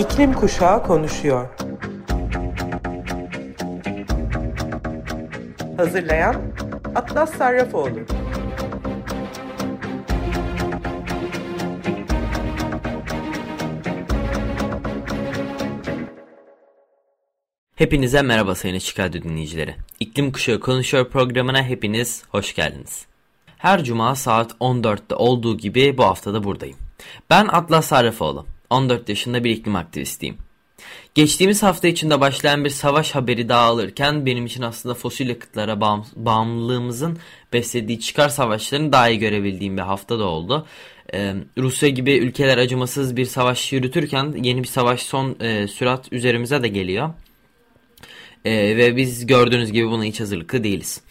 İklim Kuşağı konuşuyor. Hazırlayan Atlas Sarrafoğlu. Hepinize merhaba sayın Açık dinleyicileri. İklim Kuşağı Konuşuyor programına hepiniz hoş geldiniz. Her cuma saat 14'te olduğu gibi bu haftada buradayım. Ben Atlas Sarrafoğlu. 14 yaşında bir iklim aktivistiyim. Geçtiğimiz hafta içinde başlayan bir savaş haberi daha alırken benim için aslında fosil yakıtlara bağım, bağımlılığımızın beslediği çıkar savaşlarını daha iyi görebildiğim bir hafta da oldu. Ee, Rusya gibi ülkeler acımasız bir savaş yürütürken yeni bir savaş son e, sürat üzerimize de geliyor. E, ve biz gördüğünüz gibi buna hiç hazırlıklı değiliz.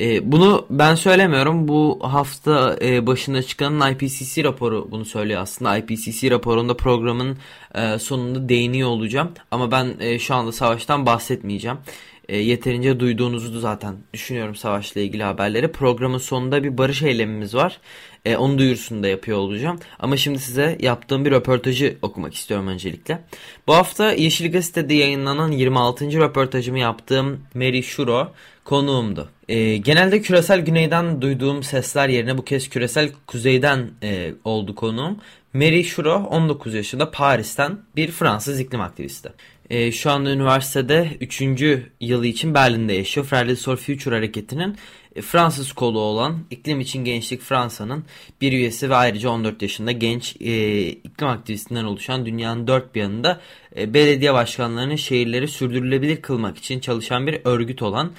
E, bunu ben söylemiyorum. Bu hafta e, başında çıkan IPCC raporu bunu söylüyor aslında. IPCC raporunda programın e, sonunda değiniyor olacağım. Ama ben e, şu anda savaştan bahsetmeyeceğim. E, yeterince duyduğunuzu zaten düşünüyorum savaşla ilgili haberleri. Programın sonunda bir barış eylemimiz var. E, onun duyurusunu da yapıyor olacağım. Ama şimdi size yaptığım bir röportajı okumak istiyorum öncelikle. Bu hafta Yeşil Gazete'de yayınlanan 26. röportajımı yaptığım Mary Shuro konuğumdu. E, genelde küresel güneyden duyduğum sesler yerine bu kez küresel kuzeyden e, oldu konuğum. Mary Shuro 19 yaşında Paris'ten bir Fransız iklim aktivisti. E, şu anda üniversitede 3. yılı için Berlin'de yaşıyor. Fridays for Future hareketinin e, Fransız kolu olan İklim İçin Gençlik Fransa'nın bir üyesi ve ayrıca 14 yaşında genç e, iklim aktivistinden oluşan dünyanın dört bir yanında e, belediye başkanlarının şehirleri sürdürülebilir kılmak için çalışan bir örgüt olan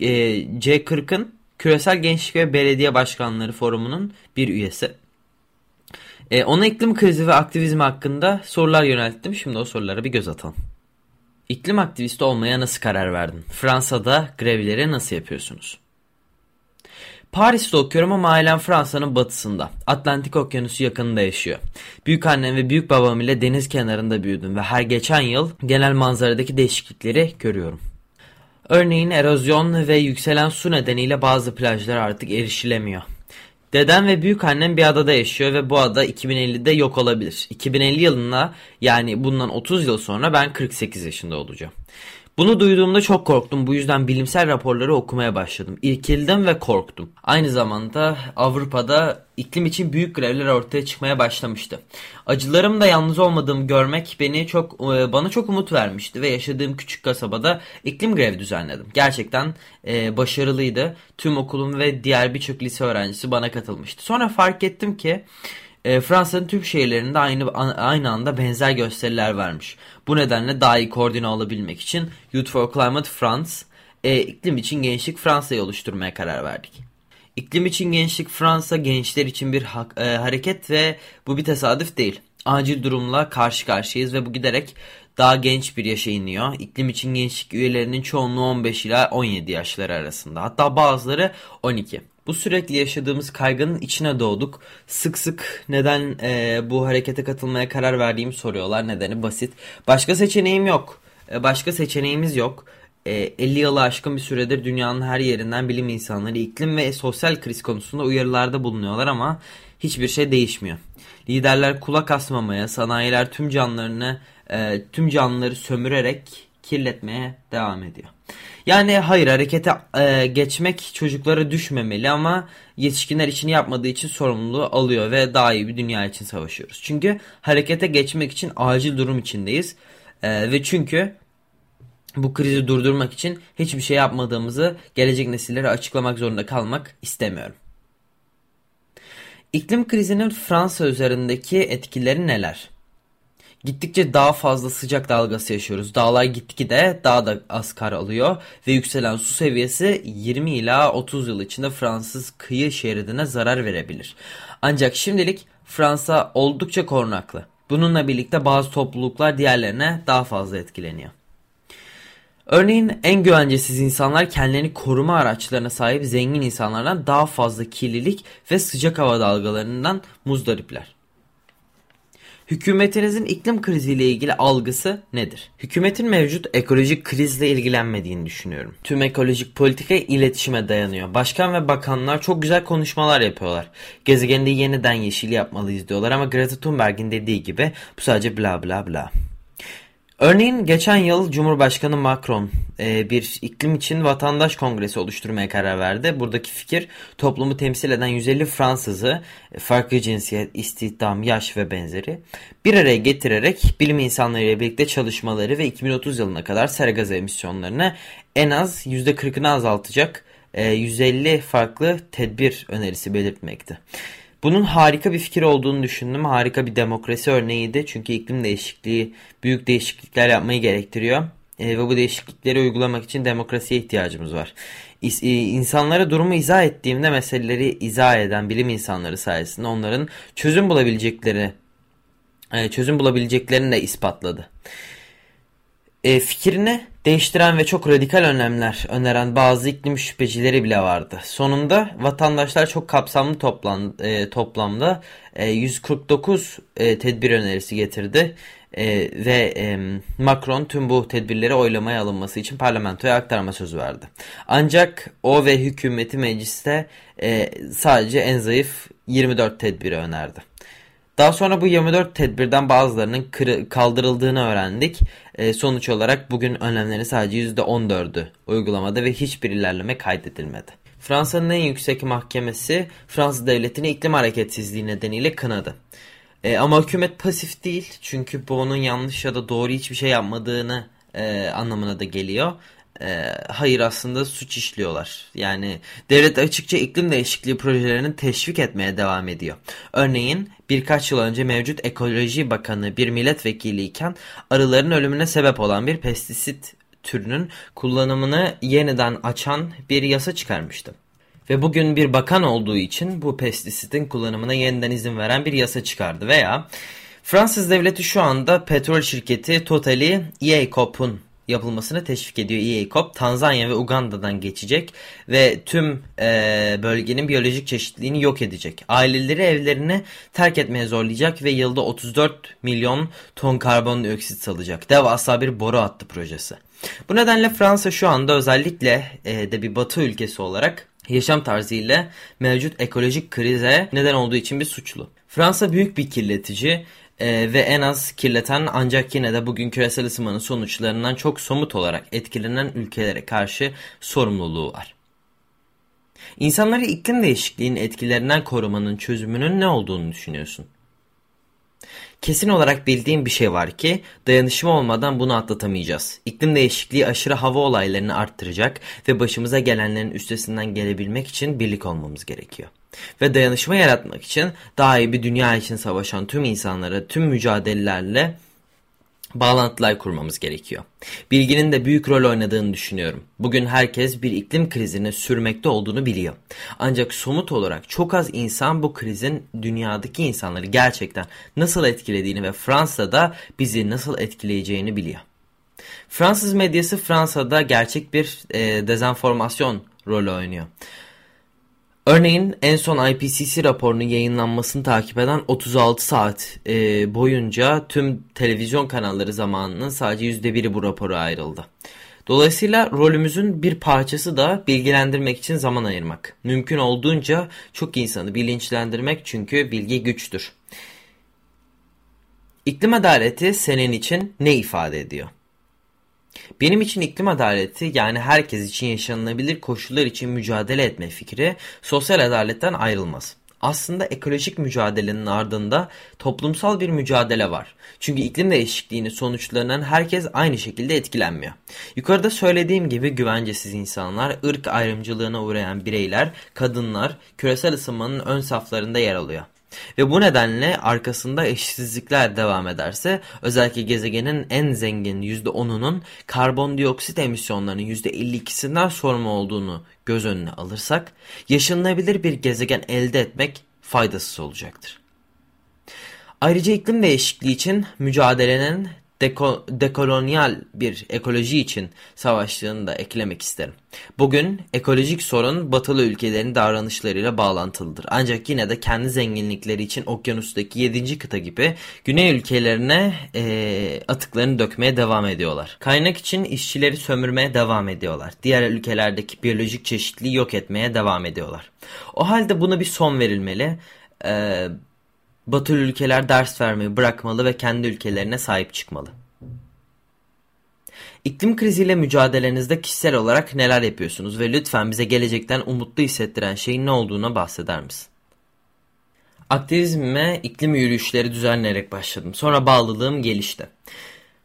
e, C40'ın Küresel Gençlik ve Belediye Başkanları Forumu'nun bir üyesi. E, ona iklim krizi ve aktivizmi hakkında sorular yönelttim. Şimdi o sorulara bir göz atalım. İklim aktivisti olmaya nasıl karar verdin? Fransa'da grevleri nasıl yapıyorsunuz? Paris'te okuyorum ama ailem Fransa'nın batısında. Atlantik Okyanusu yakınında yaşıyor. Büyük annem ve büyük babam ile deniz kenarında büyüdüm ve her geçen yıl genel manzaradaki değişiklikleri görüyorum. Örneğin erozyon ve yükselen su nedeniyle bazı plajlar artık erişilemiyor. Dedem ve büyük annem bir adada yaşıyor ve bu ada 2050'de yok olabilir. 2050 yılında yani bundan 30 yıl sonra ben 48 yaşında olacağım. Bunu duyduğumda çok korktum. Bu yüzden bilimsel raporları okumaya başladım. İrkildim ve korktum. Aynı zamanda Avrupa'da iklim için büyük grevler ortaya çıkmaya başlamıştı. Acılarım da yalnız olmadığımı görmek beni çok e, bana çok umut vermişti ve yaşadığım küçük kasabada iklim grevi düzenledim. Gerçekten e, başarılıydı. Tüm okulum ve diğer birçok lise öğrencisi bana katılmıştı. Sonra fark ettim ki e, Fransa'nın tüm şehirlerinde aynı aynı anda benzer gösteriler vermiş. Bu nedenle daha iyi koordine olabilmek için Youth for Climate France, e, iklim için gençlik Fransa'yı oluşturmaya karar verdik. İklim için gençlik Fransa gençler için bir ha e, hareket ve bu bir tesadüf değil. Acil durumla karşı karşıyayız ve bu giderek daha genç bir yaşa iniyor. İklim için gençlik üyelerinin çoğunluğu 15 ila 17 yaşları arasında. Hatta bazıları 12. Bu sürekli yaşadığımız kaygının içine doğduk. Sık sık neden e, bu harekete katılmaya karar verdiğimi soruyorlar. Nedeni basit. Başka seçeneğim yok. E, başka seçeneğimiz yok. E, 50 yılı aşkın bir süredir dünyanın her yerinden bilim insanları iklim ve sosyal kriz konusunda uyarılarda bulunuyorlar ama hiçbir şey değişmiyor. Liderler kulak asmamaya, sanayiler tüm canlarını, e, tüm canlıları sömürerek kirletmeye devam ediyor. Yani hayır harekete e, geçmek çocuklara düşmemeli ama yetişkinler için yapmadığı için sorumluluğu alıyor ve daha iyi bir dünya için savaşıyoruz. Çünkü harekete geçmek için acil durum içindeyiz e, ve çünkü bu krizi durdurmak için hiçbir şey yapmadığımızı gelecek nesillere açıklamak zorunda kalmak istemiyorum. İklim krizinin Fransa üzerindeki etkileri neler? Gittikçe daha fazla sıcak dalgası yaşıyoruz. Dağlar gitgide daha da az kar alıyor ve yükselen su seviyesi 20 ila 30 yıl içinde Fransız kıyı şeridine zarar verebilir. Ancak şimdilik Fransa oldukça korunaklı. Bununla birlikte bazı topluluklar diğerlerine daha fazla etkileniyor. Örneğin en güvencesiz insanlar kendilerini koruma araçlarına sahip zengin insanlardan daha fazla kirlilik ve sıcak hava dalgalarından muzdaripler. Hükümetinizin iklim kriziyle ilgili algısı nedir? Hükümetin mevcut ekolojik krizle ilgilenmediğini düşünüyorum. Tüm ekolojik politika iletişime dayanıyor. Başkan ve bakanlar çok güzel konuşmalar yapıyorlar. Gezegende yeniden yeşil yapmalıyız diyorlar ama Greta Thunberg'in dediği gibi bu sadece bla bla bla. Örneğin geçen yıl Cumhurbaşkanı Macron e, bir iklim için vatandaş kongresi oluşturmaya karar verdi. Buradaki fikir toplumu temsil eden 150 Fransızı e, farklı cinsiyet, istihdam, yaş ve benzeri bir araya getirerek bilim insanlarıyla birlikte çalışmaları ve 2030 yılına kadar sera gazı emisyonlarını en az %40'ını azaltacak 150 e, farklı tedbir önerisi belirtmekti. Bunun harika bir fikir olduğunu düşündüm. Harika bir demokrasi örneğiydi. Çünkü iklim değişikliği büyük değişiklikler yapmayı gerektiriyor. E, ve bu değişiklikleri uygulamak için demokrasiye ihtiyacımız var. İs, e, durumu izah ettiğimde meseleleri izah eden bilim insanları sayesinde onların çözüm bulabilecekleri e, çözüm bulabileceklerini de ispatladı. E, fikrini değiştiren ve çok radikal önlemler öneren bazı iklim şüphecileri bile vardı. Sonunda vatandaşlar çok kapsamlı toplan, e, toplamda e, 149 e, tedbir önerisi getirdi. E, ve e, Macron tüm bu tedbirleri oylamaya alınması için parlamentoya aktarma sözü verdi. Ancak o ve hükümeti mecliste e, sadece en zayıf 24 tedbiri önerdi. Daha sonra bu 24 tedbirden bazılarının kaldırıldığını öğrendik. E, sonuç olarak bugün önlemlerin sadece %14'ü uygulamada ve hiçbir ilerleme kaydedilmedi. Fransa'nın en yüksek mahkemesi Fransız devletini iklim hareketsizliği nedeniyle kınadı. E, ama hükümet pasif değil çünkü bu onun yanlış ya da doğru hiçbir şey yapmadığını e, anlamına da geliyor e, hayır aslında suç işliyorlar. Yani devlet açıkça iklim değişikliği projelerini teşvik etmeye devam ediyor. Örneğin birkaç yıl önce mevcut Ekoloji Bakanı bir milletvekiliyken arıların ölümüne sebep olan bir pestisit türünün kullanımını yeniden açan bir yasa çıkarmıştı. Ve bugün bir bakan olduğu için bu pestisitin kullanımına yeniden izin veren bir yasa çıkardı veya Fransız devleti şu anda petrol şirketi Total'i EACOP'un yapılmasını teşvik ediyor EACOP. Tanzanya ve Uganda'dan geçecek ve tüm e, bölgenin biyolojik çeşitliliğini yok edecek. Aileleri evlerini terk etmeye zorlayacak ve yılda 34 milyon ton karbondioksit salacak. Devasa bir boru hattı projesi. Bu nedenle Fransa şu anda özellikle e, de bir batı ülkesi olarak yaşam tarzıyla mevcut ekolojik krize neden olduğu için bir suçlu. Fransa büyük bir kirletici e, ve en az kirleten ancak yine de bugün küresel ısınmanın sonuçlarından çok somut olarak etkilenen ülkelere karşı sorumluluğu var. İnsanları iklim değişikliğinin etkilerinden korumanın çözümünün ne olduğunu düşünüyorsun? Kesin olarak bildiğim bir şey var ki dayanışma olmadan bunu atlatamayacağız. İklim değişikliği aşırı hava olaylarını arttıracak ve başımıza gelenlerin üstesinden gelebilmek için birlik olmamız gerekiyor. Ve dayanışma yaratmak için daha iyi bir dünya için savaşan tüm insanlara tüm mücadelelerle bağlantılar kurmamız gerekiyor. Bilginin de büyük rol oynadığını düşünüyorum. Bugün herkes bir iklim krizini sürmekte olduğunu biliyor. Ancak somut olarak çok az insan bu krizin dünyadaki insanları gerçekten nasıl etkilediğini ve Fransa'da bizi nasıl etkileyeceğini biliyor. Fransız medyası Fransa'da gerçek bir e, dezenformasyon rolü oynuyor. Örneğin en son IPCC raporunun yayınlanmasını takip eden 36 saat e, boyunca tüm televizyon kanalları zamanının sadece %1'i bu rapora ayrıldı. Dolayısıyla rolümüzün bir parçası da bilgilendirmek için zaman ayırmak. Mümkün olduğunca çok insanı bilinçlendirmek çünkü bilgi güçtür. İklim adaleti senin için ne ifade ediyor? Benim için iklim adaleti yani herkes için yaşanılabilir koşullar için mücadele etme fikri sosyal adaletten ayrılmaz. Aslında ekolojik mücadelenin ardında toplumsal bir mücadele var. Çünkü iklim değişikliğinin sonuçlarından herkes aynı şekilde etkilenmiyor. Yukarıda söylediğim gibi güvencesiz insanlar, ırk ayrımcılığına uğrayan bireyler, kadınlar küresel ısınmanın ön saflarında yer alıyor. Ve bu nedenle arkasında eşitsizlikler devam ederse özellikle gezegenin en zengin %10'unun karbondioksit emisyonlarının %52'sinden sorumlu olduğunu göz önüne alırsak yaşanılabilir bir gezegen elde etmek faydasız olacaktır. Ayrıca iklim değişikliği için mücadelenin deko, dekolonyal bir ekoloji için savaştığını da eklemek isterim. Bugün ekolojik sorun batılı ülkelerin davranışlarıyla bağlantılıdır. Ancak yine de kendi zenginlikleri için okyanustaki 7. kıta gibi güney ülkelerine e, atıklarını dökmeye devam ediyorlar. Kaynak için işçileri sömürmeye devam ediyorlar. Diğer ülkelerdeki biyolojik çeşitliliği yok etmeye devam ediyorlar. O halde buna bir son verilmeli. Eee Batılı ülkeler ders vermeyi bırakmalı ve kendi ülkelerine sahip çıkmalı. İklim kriziyle mücadelenizde kişisel olarak neler yapıyorsunuz ve lütfen bize gelecekten umutlu hissettiren şeyin ne olduğuna bahseder misin? Aktivizmime iklim yürüyüşleri düzenleyerek başladım. Sonra bağlılığım gelişti.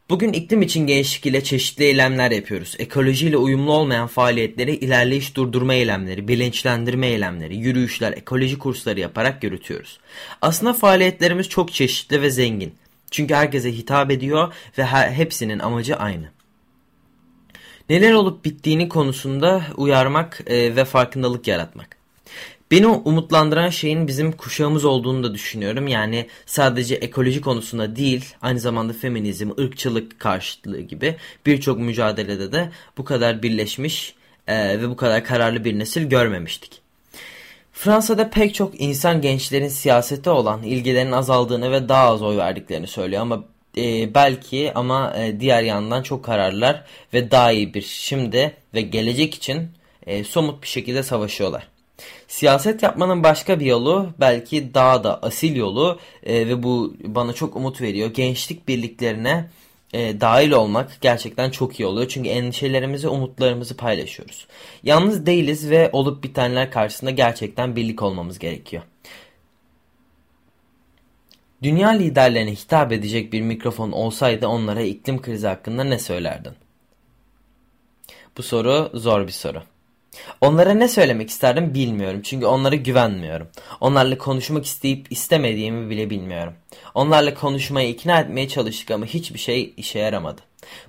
Bugün iklim için gençlik ile çeşitli eylemler yapıyoruz. Ekolojiyle uyumlu olmayan faaliyetleri ilerleyiş durdurma eylemleri, bilinçlendirme eylemleri, yürüyüşler, ekoloji kursları yaparak yürütüyoruz. Aslında faaliyetlerimiz çok çeşitli ve zengin. Çünkü herkese hitap ediyor ve hepsinin amacı aynı. Neler olup bittiğini konusunda uyarmak e, ve farkındalık yaratmak. Beni umutlandıran şeyin bizim kuşağımız olduğunu da düşünüyorum. Yani sadece ekoloji konusunda değil, aynı zamanda feminizm, ırkçılık karşıtlığı gibi birçok mücadelede de bu kadar birleşmiş e, ve bu kadar kararlı bir nesil görmemiştik. Fransa'da pek çok insan gençlerin siyasete olan ilgilerinin azaldığını ve daha az oy verdiklerini söylüyor ama e, belki ama e, diğer yandan çok kararlılar ve daha iyi bir şimdi ve gelecek için e, somut bir şekilde savaşıyorlar. Siyaset yapmanın başka bir yolu belki daha da asil yolu e, ve bu bana çok umut veriyor. Gençlik birliklerine e, dahil olmak gerçekten çok iyi oluyor. Çünkü endişelerimizi, umutlarımızı paylaşıyoruz. Yalnız değiliz ve olup bitenler karşısında gerçekten birlik olmamız gerekiyor. Dünya liderlerine hitap edecek bir mikrofon olsaydı onlara iklim krizi hakkında ne söylerdin? Bu soru zor bir soru. Onlara ne söylemek isterdim bilmiyorum çünkü onlara güvenmiyorum. Onlarla konuşmak isteyip istemediğimi bile bilmiyorum. Onlarla konuşmaya ikna etmeye çalıştık ama hiçbir şey işe yaramadı.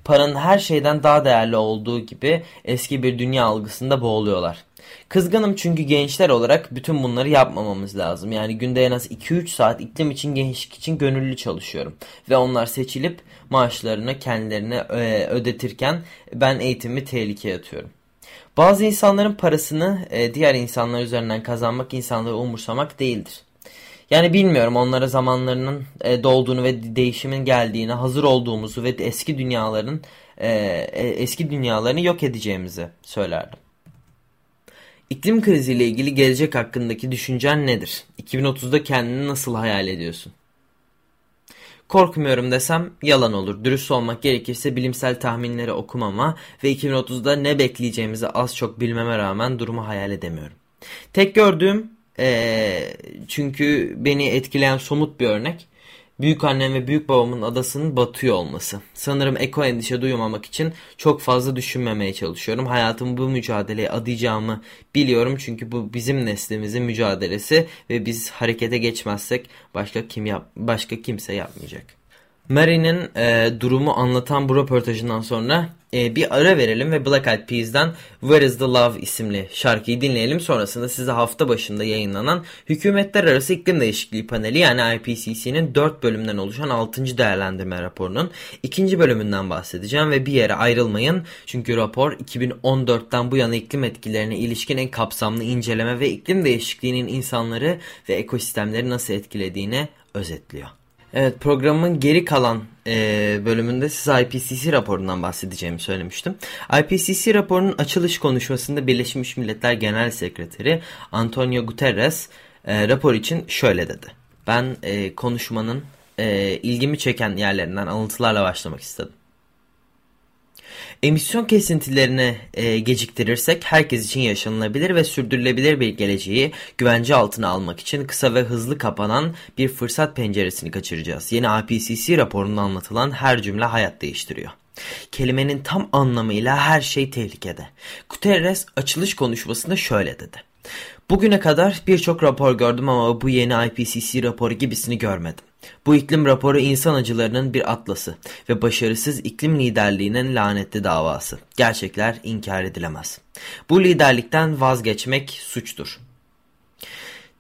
Paranın her şeyden daha değerli olduğu gibi eski bir dünya algısında boğuluyorlar. Kızgınım çünkü gençler olarak bütün bunları yapmamamız lazım. Yani günde en az 2-3 saat iklim için gençlik için gönüllü çalışıyorum. Ve onlar seçilip maaşlarını kendilerine e, ödetirken ben eğitimi tehlikeye atıyorum. Bazı insanların parasını e, diğer insanlar üzerinden kazanmak insanları umursamak değildir. Yani bilmiyorum onlara zamanlarının e, dolduğunu ve değişimin geldiğini, hazır olduğumuzu ve eski dünyaların e, e, eski dünyalarını yok edeceğimizi söylerdim. İklim kriziyle ilgili gelecek hakkındaki düşüncen nedir? 2030'da kendini nasıl hayal ediyorsun? Korkmuyorum desem yalan olur. Dürüst olmak gerekirse bilimsel tahminleri okumama ve 2030'da ne bekleyeceğimizi az çok bilmeme rağmen durumu hayal edemiyorum. Tek gördüğüm ee, çünkü beni etkileyen somut bir örnek büyük annem ve büyük babamın adasının batıyor olması. Sanırım eko endişe duymamak için çok fazla düşünmemeye çalışıyorum. Hayatımı bu mücadeleye adayacağımı biliyorum çünkü bu bizim neslimizin mücadelesi ve biz harekete geçmezsek başka kim yap başka kimse yapmayacak. Mary'nin e, durumu anlatan bu röportajından sonra e, bir ara verelim ve Black Eyed Peas'den Where is the Love isimli şarkıyı dinleyelim. Sonrasında size hafta başında yayınlanan Hükümetler Arası İklim Değişikliği Paneli yani IPCC'nin 4 bölümden oluşan 6. değerlendirme raporunun 2. bölümünden bahsedeceğim ve bir yere ayrılmayın. Çünkü rapor 2014'ten bu yana iklim etkilerine ilişkin en kapsamlı inceleme ve iklim değişikliğinin insanları ve ekosistemleri nasıl etkilediğini özetliyor. Evet programın geri kalan e, bölümünde size IPCC raporundan bahsedeceğimi söylemiştim. IPCC raporunun açılış konuşmasında Birleşmiş Milletler Genel Sekreteri Antonio Guterres e, rapor için şöyle dedi. Ben e, konuşmanın e, ilgimi çeken yerlerinden alıntılarla başlamak istedim. Emisyon kesintilerini e, geciktirirsek herkes için yaşanılabilir ve sürdürülebilir bir geleceği güvence altına almak için kısa ve hızlı kapanan bir fırsat penceresini kaçıracağız. Yeni IPCC raporunda anlatılan her cümle hayat değiştiriyor. Kelimenin tam anlamıyla her şey tehlikede. Guterres açılış konuşmasında şöyle dedi. Bugüne kadar birçok rapor gördüm ama bu yeni IPCC raporu gibisini görmedim. Bu iklim raporu insan acılarının bir atlası ve başarısız iklim liderliğinin lanetli davası. Gerçekler inkar edilemez. Bu liderlikten vazgeçmek suçtur.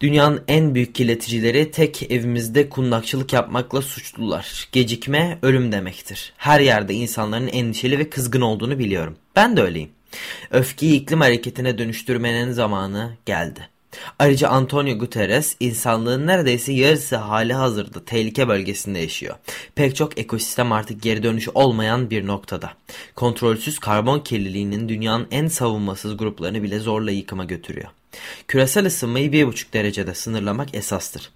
Dünyanın en büyük kirleticileri tek evimizde kundakçılık yapmakla suçlular. Gecikme ölüm demektir. Her yerde insanların endişeli ve kızgın olduğunu biliyorum. Ben de öyleyim. Öfkeyi iklim hareketine dönüştürmenin zamanı geldi. Ayrıca Antonio Guterres insanlığın neredeyse yarısı hali hazırda tehlike bölgesinde yaşıyor. Pek çok ekosistem artık geri dönüşü olmayan bir noktada. Kontrolsüz karbon kirliliğinin dünyanın en savunmasız gruplarını bile zorla yıkıma götürüyor. Küresel ısınmayı 1,5 derecede sınırlamak esastır.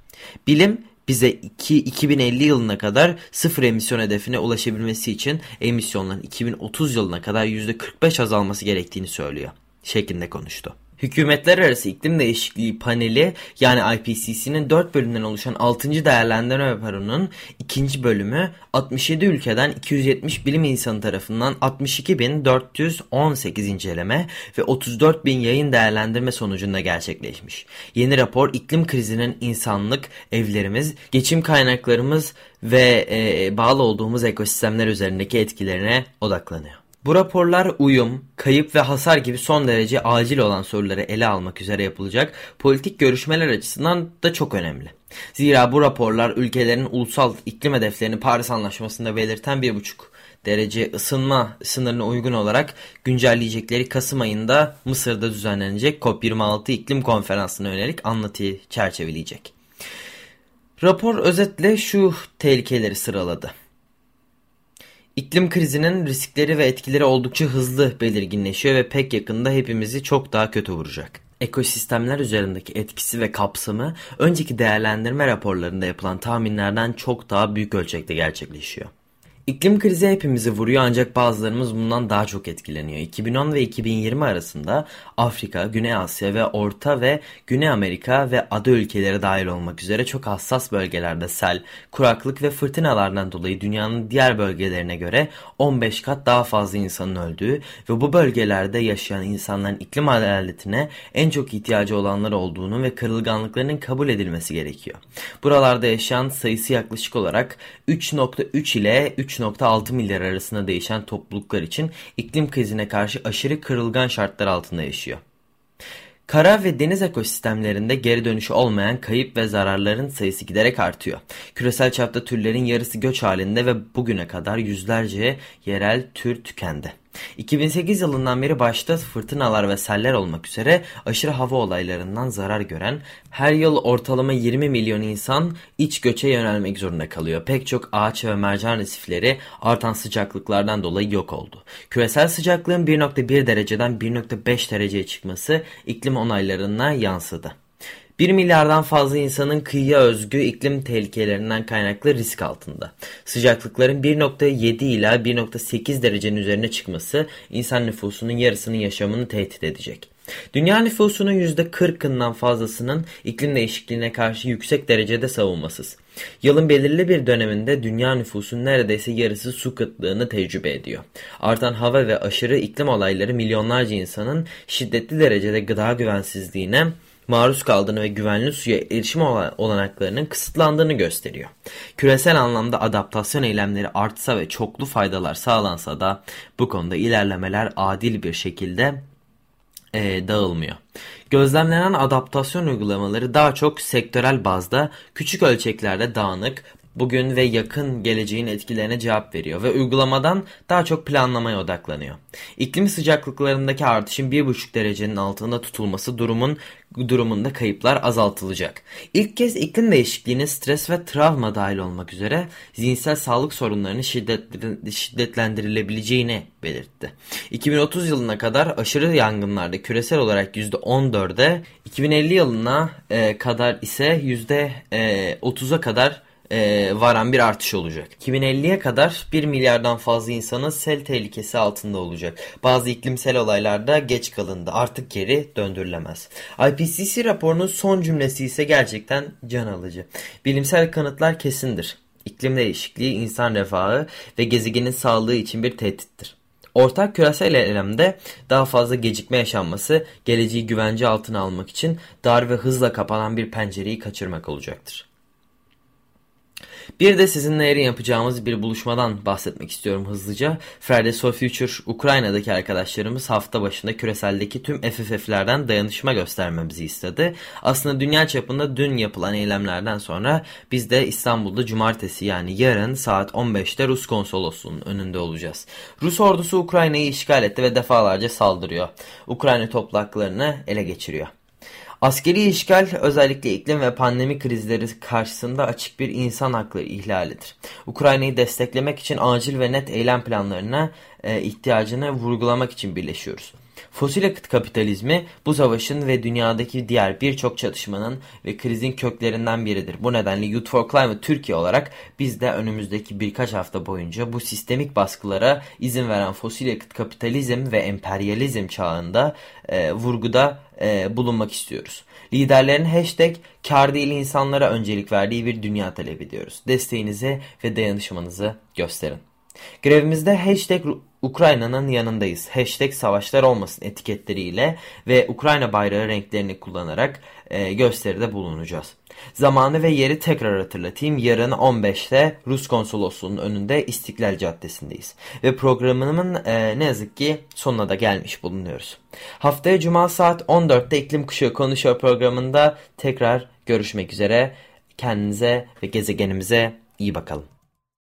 Bilim bize 2, 2050 yılına kadar sıfır emisyon hedefine ulaşabilmesi için emisyonların 2030 yılına kadar %45 azalması gerektiğini söylüyor şeklinde konuştu. Hükümetler Arası İklim Değişikliği Paneli yani IPCC'nin 4 bölümden oluşan 6. değerlendirme raporunun 2. bölümü 67 ülkeden 270 bilim insanı tarafından 62.418 inceleme ve 34.000 yayın değerlendirme sonucunda gerçekleşmiş. Yeni rapor iklim krizinin insanlık, evlerimiz, geçim kaynaklarımız ve e, bağlı olduğumuz ekosistemler üzerindeki etkilerine odaklanıyor. Bu raporlar uyum, kayıp ve hasar gibi son derece acil olan soruları ele almak üzere yapılacak politik görüşmeler açısından da çok önemli. Zira bu raporlar ülkelerin ulusal iklim hedeflerini Paris Anlaşması'nda belirten 1,5 derece ısınma sınırına uygun olarak güncelleyecekleri Kasım ayında Mısır'da düzenlenecek COP26 iklim konferansına yönelik anlatıyı çerçeveleyecek. Rapor özetle şu tehlikeleri sıraladı. İklim krizinin riskleri ve etkileri oldukça hızlı belirginleşiyor ve pek yakında hepimizi çok daha kötü vuracak. Ekosistemler üzerindeki etkisi ve kapsamı önceki değerlendirme raporlarında yapılan tahminlerden çok daha büyük ölçekte gerçekleşiyor. İklim krizi hepimizi vuruyor ancak bazılarımız bundan daha çok etkileniyor. 2010 ve 2020 arasında Afrika, Güney Asya ve Orta ve Güney Amerika ve ada ülkeleri dahil olmak üzere çok hassas bölgelerde sel, kuraklık ve fırtınalardan dolayı dünyanın diğer bölgelerine göre 15 kat daha fazla insanın öldüğü ve bu bölgelerde yaşayan insanların iklim adaletine en çok ihtiyacı olanlar olduğunu ve kırılganlıklarının kabul edilmesi gerekiyor. Buralarda yaşayan sayısı yaklaşık olarak 3.3 ile 3 3.6 milyar arasında değişen topluluklar için iklim krizine karşı aşırı kırılgan şartlar altında yaşıyor. Kara ve deniz ekosistemlerinde geri dönüşü olmayan kayıp ve zararların sayısı giderek artıyor. Küresel çapta türlerin yarısı göç halinde ve bugüne kadar yüzlerce yerel tür tükendi. 2008 yılından beri başta fırtınalar ve seller olmak üzere aşırı hava olaylarından zarar gören her yıl ortalama 20 milyon insan iç göçe yönelmek zorunda kalıyor. Pek çok ağaç ve mercan resifleri artan sıcaklıklardan dolayı yok oldu. Küresel sıcaklığın 1.1 dereceden 1.5 dereceye çıkması iklim onaylarına yansıdı. 1 milyardan fazla insanın kıyıya özgü iklim tehlikelerinden kaynaklı risk altında. Sıcaklıkların 1.7 ila 1.8 derecenin üzerine çıkması insan nüfusunun yarısının yaşamını tehdit edecek. Dünya nüfusunun %40'ından fazlasının iklim değişikliğine karşı yüksek derecede savunmasız. Yılın belirli bir döneminde dünya nüfusunun neredeyse yarısı su kıtlığını tecrübe ediyor. Artan hava ve aşırı iklim olayları milyonlarca insanın şiddetli derecede gıda güvensizliğine, maruz kaldığını ve güvenli suya erişim olanaklarının kısıtlandığını gösteriyor. Küresel anlamda adaptasyon eylemleri artsa ve çoklu faydalar sağlansa da bu konuda ilerlemeler adil bir şekilde e, dağılmıyor. Gözlemlenen adaptasyon uygulamaları daha çok sektörel bazda küçük ölçeklerde dağınık, bugün ve yakın geleceğin etkilerine cevap veriyor ve uygulamadan daha çok planlamaya odaklanıyor. İklim sıcaklıklarındaki artışın 1,5 derecenin altında tutulması durumun durumunda kayıplar azaltılacak. İlk kez iklim değişikliğine stres ve travma dahil olmak üzere zihinsel sağlık sorunlarını şiddetlendirilebileceğini belirtti. 2030 yılına kadar aşırı yangınlarda küresel olarak %14'e, 2050 yılına e, kadar ise %30'a e, kadar e, varan bir artış olacak. 2050'ye kadar 1 milyardan fazla insanın sel tehlikesi altında olacak. Bazı iklimsel olaylarda geç kalındı. Artık geri döndürülemez. IPCC raporunun son cümlesi ise gerçekten can alıcı. Bilimsel kanıtlar kesindir. İklim değişikliği insan refahı ve gezegenin sağlığı için bir tehdittir. Ortak küresel eylemde daha fazla gecikme yaşanması geleceği güvence altına almak için dar ve hızla kapanan bir pencereyi kaçırmak olacaktır. Bir de sizinle yarın yapacağımız bir buluşmadan bahsetmek istiyorum hızlıca. Fridays for Future Ukrayna'daki arkadaşlarımız hafta başında küreseldeki tüm FFF'lerden dayanışma göstermemizi istedi. Aslında dünya çapında dün yapılan eylemlerden sonra biz de İstanbul'da cumartesi yani yarın saat 15'te Rus konsolosluğunun önünde olacağız. Rus ordusu Ukrayna'yı işgal etti ve defalarca saldırıyor. Ukrayna toplaklarını ele geçiriyor. Askeri işgal özellikle iklim ve pandemi krizleri karşısında açık bir insan hakları ihlalidir. Ukrayna'yı desteklemek için acil ve net eylem planlarına e, ihtiyacını vurgulamak için birleşiyoruz. Fosil yakıt kapitalizmi bu savaşın ve dünyadaki diğer birçok çatışmanın ve krizin köklerinden biridir. Bu nedenle Youth for Climate Türkiye olarak biz de önümüzdeki birkaç hafta boyunca bu sistemik baskılara izin veren fosil yakıt kapitalizm ve emperyalizm çağında e, vurguda e, bulunmak istiyoruz. Liderlerin hashtag kar değil insanlara öncelik verdiği bir dünya talep ediyoruz. Desteğinizi ve dayanışmanızı gösterin. Grevimizde hashtag Ukrayna'nın yanındayız. Hashtag savaşlar olmasın etiketleriyle ve Ukrayna bayrağı renklerini kullanarak e, gösteride bulunacağız. Zamanı ve yeri tekrar hatırlatayım. Yarın 15'te Rus konsolosluğunun önünde İstiklal Caddesi'ndeyiz. Ve programımın e, ne yazık ki sonuna da gelmiş bulunuyoruz. Haftaya Cuma saat 14'te İklim Kuşağı Konuşuyor programında tekrar görüşmek üzere. Kendinize ve gezegenimize iyi bakalım.